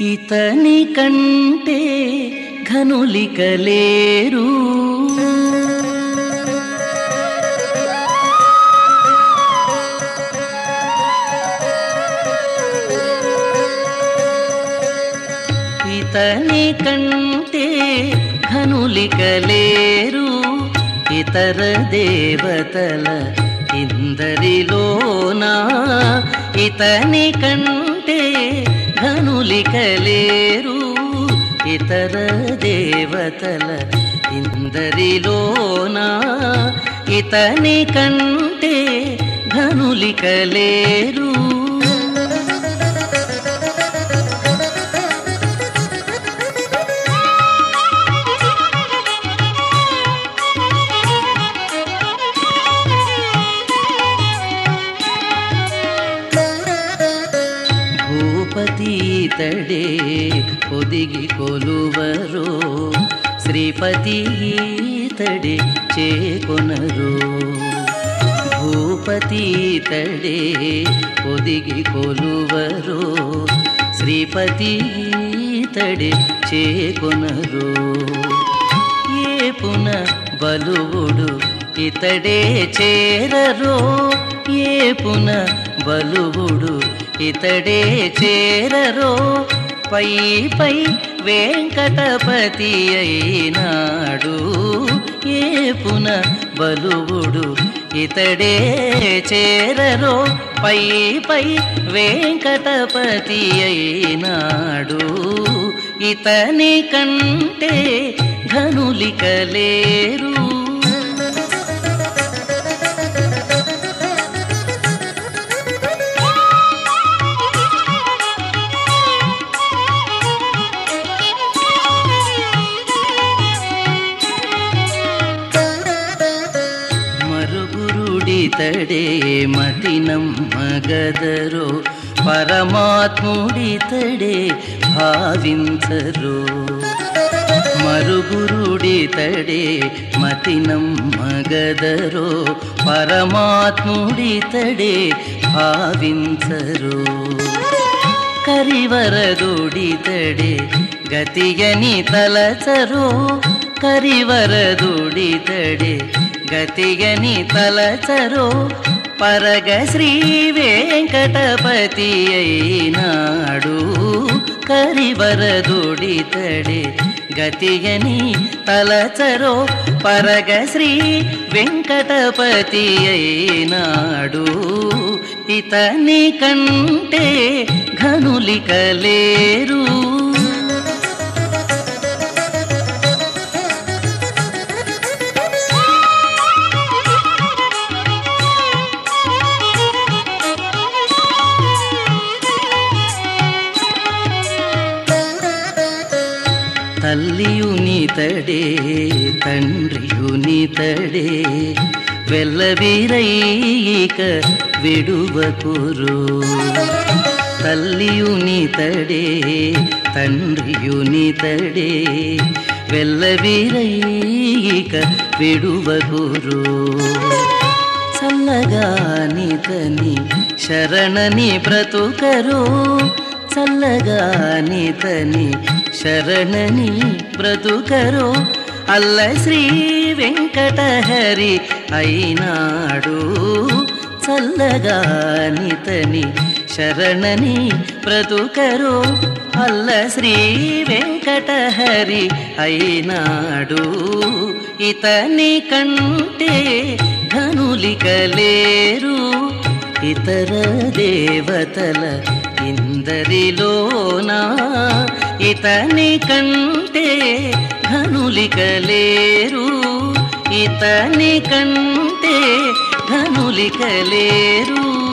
ఇతని కంటే ఘనులికలేరు. ఇతని కంటే ఘనులికలేరు. ఇతర దేవతల ఇందరిలోనా? ఇతని కంటే ధనులికలేరు ఇతర దేవతల ఇందరిలోనా ఇతని కంటే ధనులికలేరు లేరు భూపతి ఈతడే ఒదిగి కొలువరో. శ్రీపతి ఈతడే చేకొనరు భూపతి ఈతడే ఒదిగి కొలువరో. శ్రీపతి ఇతడే చేకొనరు ఏ పున బలువుడు ఇతడే చేరరో? పై పై వెంకటపతి అయినాడు ఏ పున బలువుడు ఇతడే చేరరో? పై పై వెంకటపతి అయినాడు ఇతని కంటే ఘనులిక లేరు మరుగురుడితడే మతినం మగదరో పరమాత్ముడితడే భావించరో మరుగురుడితడే మతినం మగదరో పరమాత్ముడితడే భావించరో కరివరదుడితడే గతియని తలచరో కరివరదుడితడే గతియని తలచరో పరగ శ్రీ వెంకటపతి అయినాడు కరివరదుడితడే గతియని తలచరో పరగ శ్రీ వెంకటపతి అయినాడు ఇతని కంటే ఘనులిక లేరు తల్లియునితడే తండ్రియునితడే వెల్లవీరైక విడువకురు. తల్లియునితడే తండ్రియునితడే వెల్లవీరైక విడువకురు. చల్లగానితని శరణని బ్రతుకరు. చల్లగా చల్లగానితని శరణని బ్రతుకరో అల్ల శ్రీ వెంకటహరి అయినాడు. చల్లగా చల్లగానితని శరణని బ్రతుకరో అల్ల శ్రీ వెంకటహరి అయినాడు. ఇతని కంటే ధనులిక లేరు. ఇతర దేవతల ఇందరిలోనా? ఇతని కంటే ధనులికలేరు ఇతని కంటే ధనులికలేరు